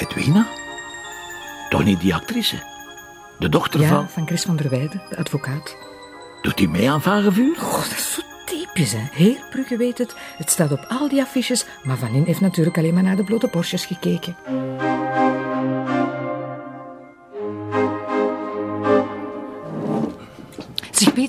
Edwina? Toch niet die actrice? De dochter Ja, van... van Chris van der Weijden, de advocaat. Doet die mee aan Vagevuur? Oh, dat is zo typisch, hè. Heer Brugge weet het. Het staat op al die affiches, maar Van In heeft natuurlijk alleen maar naar de blote borstjes gekeken.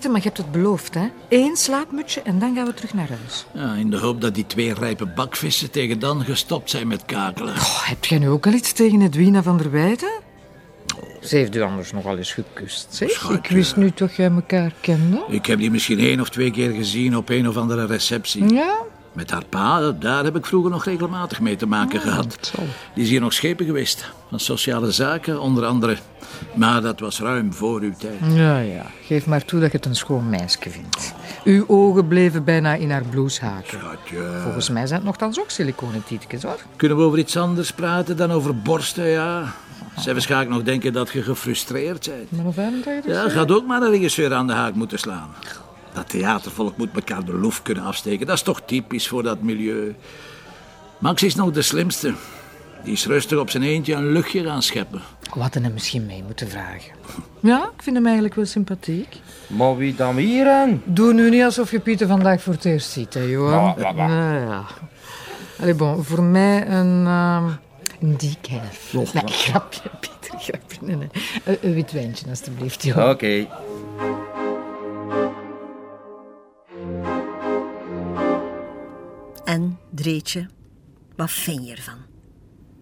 Maar je hebt het beloofd, hè? Eén slaapmutsje en dan gaan we terug naar huis. Ja, in de hoop dat die twee rijpe bakvissen tegen dan gestopt zijn met kakelen. Oh, heb jij nu ook al iets tegen Edwina van der Weijden? Ze heeft u anders nogal eens gekust, zeg. Schatje. Ik wist nu toch jij elkaar kende. Ik heb die misschien één of twee keer gezien op een of andere receptie. Ja? Met haar pa, daar heb ik vroeger nog regelmatig mee te maken gehad. dat zal. Die is hier nog schepen geweest. Van sociale zaken, onder andere. Maar dat was ruim voor uw tijd. Ja, ja. Geef maar toe dat je het een schoon meisje vindt. Uw ogen bleven bijna in haar blouse haken. Schatje. Volgens mij zijn het nogthans ook siliconen tietjes, hoor. Kunnen we over iets anders praten dan over borsten, ja? Zelfs ga ik nog denken dat je gefrustreerd bent. Maar nog 85 Ja, gaat ook maar een regisseur aan de haak moeten slaan. Dat theatervolk moet elkaar de loef kunnen afsteken. Dat is toch typisch voor dat milieu. Max is nog de slimste. Die is rustig op zijn eentje een luchtje gaan scheppen. We hadden hem misschien mee moeten vragen. Ja, ik vind hem eigenlijk wel sympathiek. Maar wie dan hier aan? Doe nu niet alsof je Pieter vandaag voor het eerst ziet, hè, Johan. Ja, ja, ja. Nou ja. Allee, bon, voor mij een... ehm een decaf. Nog Nee, wat. grapje, Pieter, grapje. Nee, nee. Een, een wit wijntje, alstublieft, Johan. Oké. Dreetje, wat vind je ervan?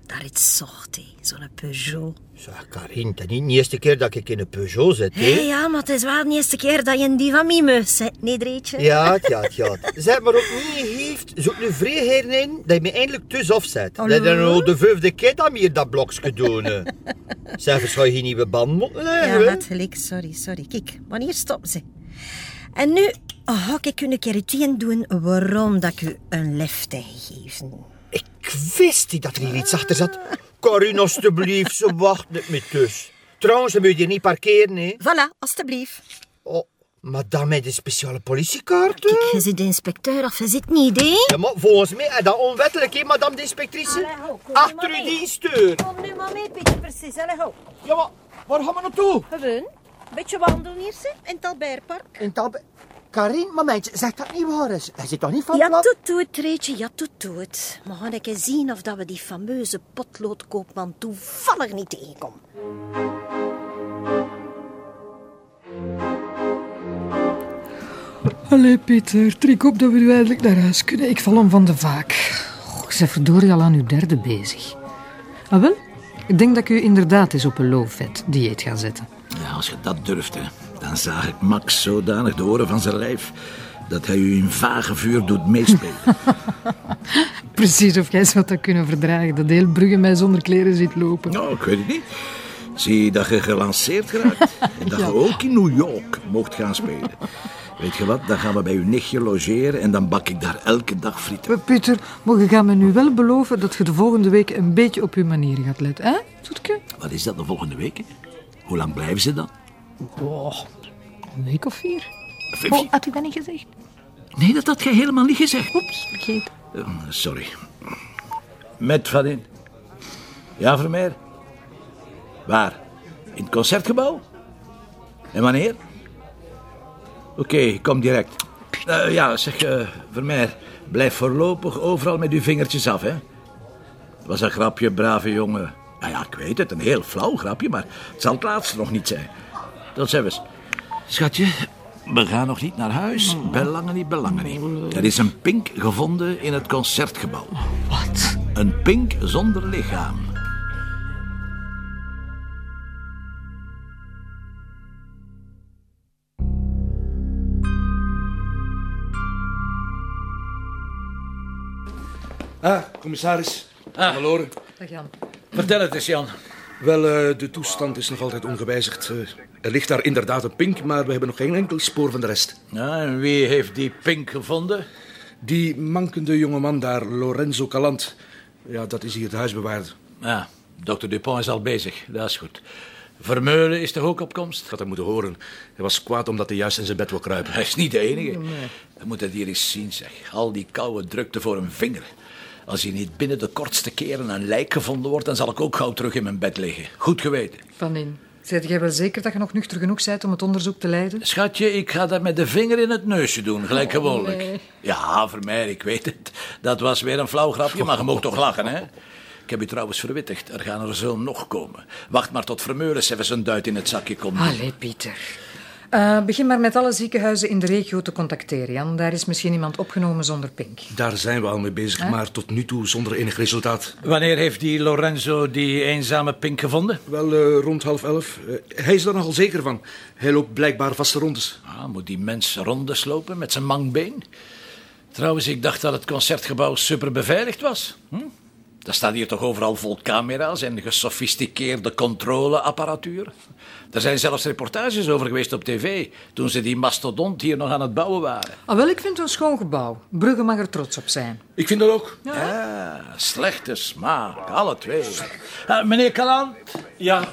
Daar is zocht, hè, zo'n Peugeot. Zeg, Karin, het is niet de eerste keer dat ik in een Peugeot zit? Hé, ja, maar het is wel de eerste keer dat je in die van Mimes zit, nee, Dreetje? Ja, ja, ja. Zeg maar ook niet heeft, zoek nu vrijheden in dat je me eindelijk dus afzet. Dat is nou de vijfde keer dat we hier dat blokje doen. Zeg, zou je geen nieuwe band moeten Ja, leggen? dat gelijk, sorry, sorry. Kijk, wanneer stoppen ze? En nu oh, ga ik u een keer uiteen doen waarom dat ik u een lift heb gegeven. Ik wist niet dat er hier iets achter zat. Karin, alstublieft, ze wacht niet meer dus. Trouwens, ze moet je hier niet parkeren, hè? Voilà, alstublieft. Oh, dan met de speciale politiekaart? Kijk, je zit de inspecteur of je zit niet, hè? Ja, maar volgens mij is dat onwettelijk, hè, madame de inspectrice? Achter uw dienstdeur. Kom nu maar mee, Pietje, precies. Allee, go. Ja, maar waar gaan we naartoe? Gewoon. Beetje wandelen hier, ze, in het Albertpark. In Talbe... Karin, momentje, zeg dat niet waar is. Hij zit toch niet van Ja, plan? doet doe het, Reetje, ja, doet doe het. Maar gaan ik eens zien of dat we die fameuze potloodkoopman toevallig niet tegenkomen. Allee, Peter, trek op dat we nu eindelijk naar huis kunnen. Ik val om van de vaak. Ik ben verdorie al aan uw derde bezig. Ah, wel? Ik denk dat ik u inderdaad eens op een low-fat dieet ga zetten. Ja, als je dat durft, hè, dan zaag ik Max zodanig de oren van zijn lijf... dat hij u in vage vuur doet meespelen. Precies of jij zou dat kunnen verdragen, dat heel Brugge mij zonder kleren ziet lopen. nou, ik weet het niet. Zie dat je gelanceerd geraakt. En dat je ook in New York mocht gaan spelen. Weet je wat, dan gaan we bij uw nichtje logeren... en dan bak ik daar elke dag frieten. Maar Peter, maar je gaat me nu wel beloven dat je de volgende week een beetje op uw manieren gaat letten, hè? Zoetke? Wat is dat de volgende week? hè? Hoe lang blijven ze dan? Oh, een week of vier. Oh, had u dat niet gezegd? Nee, dat had jij helemaal niet gezegd. Oeps, vergeten. Eh, Sorry. Met Van in. Ja, Vermeer? Waar? In het concertgebouw? En wanneer? Oké, kom direct. Eh, ja, zeg, eh Vermeer, blijf voorlopig overal met uw vingertjes af, hè? Het was een grapje, brave jongen. Nou ja, ik weet het, een heel flauw grapje, maar het zal het laatste nog niet zijn. Tot ziens. Schatje, we gaan nog niet naar huis. Belangen niet, belangen niet. Er is een pink gevonden in het concertgebouw. Wat? Een pink zonder lichaam. Ah, commissaris. Ah. Verloren. Dag Jan. Vertel het eens, Jan. Wel, eh, de toestand is nog altijd ongewijzigd. Eh, er ligt daar inderdaad een pink, maar we hebben nog geen enkel spoor van de rest. Ja, en wie heeft die pink gevonden? Die mankende jongeman daar, Lorenzo Calant, ja, dat is hier de huisbewaarder. Ja, dokter Dupont is al bezig. Dat is goed. Vermeulen is toch ook op komst? Ik had hem moeten horen. Hij was kwaad omdat hij juist in zijn bed wil kruipen. Hij is niet de enige. We moeten het hier eens zien, zeg. Al die koude drukte voor een vinger. Als hier niet binnen de kortste keren een lijk gevonden wordt, dan zal ik ook gauw terug in mijn bed liggen. Goed geweten. Van in. Zeg jij wel zeker dat je nog nuchter genoeg bent om het onderzoek te leiden? Schatje, ik ga dat met de vinger in het neusje doen, gelijk gewoonlijk. nee. Ja, Vermeer, ik weet het. Dat was weer een flauw grapje, maar je mag toch lachen, hè? Ik heb u trouwens verwittigd. Er gaan er zo nog komen. Wacht maar tot Vermeulen even zijn duit in het zakje komt. Allee, Pieter. Eh, begin maar met alle ziekenhuizen in de regio te contacteren, Jan. Daar is misschien iemand opgenomen zonder pink. Daar zijn we al mee bezig, maar tot nu toe zonder enig resultaat. Wanneer heeft die Lorenzo die eenzame pink gevonden? Wel eh, rond half elf. Eh, hij is er nogal zeker van. Hij loopt blijkbaar vaste rondes. Ah, moet die mens rondes lopen met zijn mangbeen? Trouwens, ik dacht dat het concertgebouw super beveiligd was. Hm? Er staat hier toch overal vol camera's en gesofisticeerde controleapparatuur. Er zijn zelfs reportages over geweest op tv... toen ze die mastodont hier nog aan het bouwen waren. Ah, wel, ik vind het een schoon gebouw. Brugge mag er trots op zijn. Ik vind dat ook. Ja, slechte smaak, alle twee. Ah, meneer Kalan? Ja,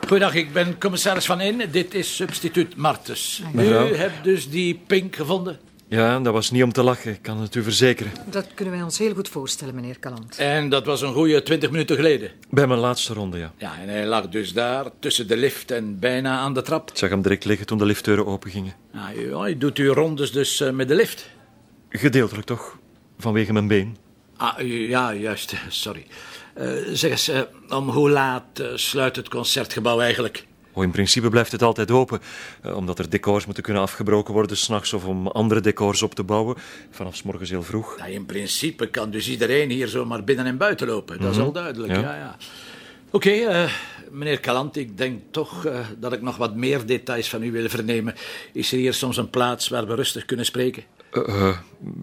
Goedendag, ik ben commissaris Van In. Dit is substituut Martens. U hebt dus die pink gevonden? Ja, dat was niet om te lachen, ik kan het u verzekeren. Dat kunnen wij ons heel goed voorstellen, meneer Calant. En dat was een goede twintig minuten geleden. Bij mijn laatste ronde, ja. Ja, en hij lag dus daar, tussen de lift en bijna aan de trap. Ik zag hem direct liggen toen de liftdeuren opengingen. Ja, u, ja, u doet uw rondes dus eh, met de lift? Gedeeltelijk toch, vanwege mijn been. Ah, u- ja, juist, sorry. Eh, zeg eens, eh, om hoe laat sluit het concertgebouw eigenlijk? Oh, in principe blijft het altijd open, eh, omdat er decors moeten kunnen afgebroken worden s'nachts of om andere decors op te bouwen. Vanaf 's morgens heel vroeg. Ja, in principe kan dus iedereen hier zomaar binnen en buiten lopen. Dat is al duidelijk, ja. Ja. ja, Oké, eh, meneer Kalant, ik denk toch eh, dat ik nog wat meer details van u wil vernemen. Is er hier soms een plaats waar we rustig kunnen spreken?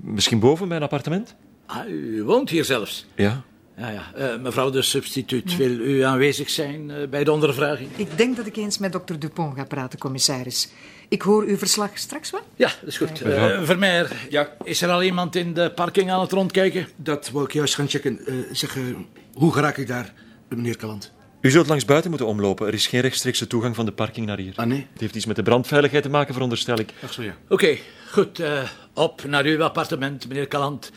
Misschien boven mijn appartement? Ah, u woont hier zelfs. Ja. Ja, ja. Eh, mevrouw de substituut, wil u aanwezig zijn eh, bij de ondervraging? Ik denk dat ik eens met dokter Dupont ga praten, commissaris. Ik hoor uw verslag straks wel. Ja, dat is goed. Eh Vermeer, Ja. is er al iemand in de parking aan het rondkijken? Dat wou ik juist gaan checken. Eh, zeg, hoe geraak ik daar, meneer Kalant? U zult langs buiten moeten omlopen. Er is geen rechtstreekse toegang van de parking naar hier. Ah, nee? Het heeft iets met de brandveiligheid te maken, veronderstel ik. Ach zo, ja. Oké, goed. eh, op naar uw appartement, meneer Kalant.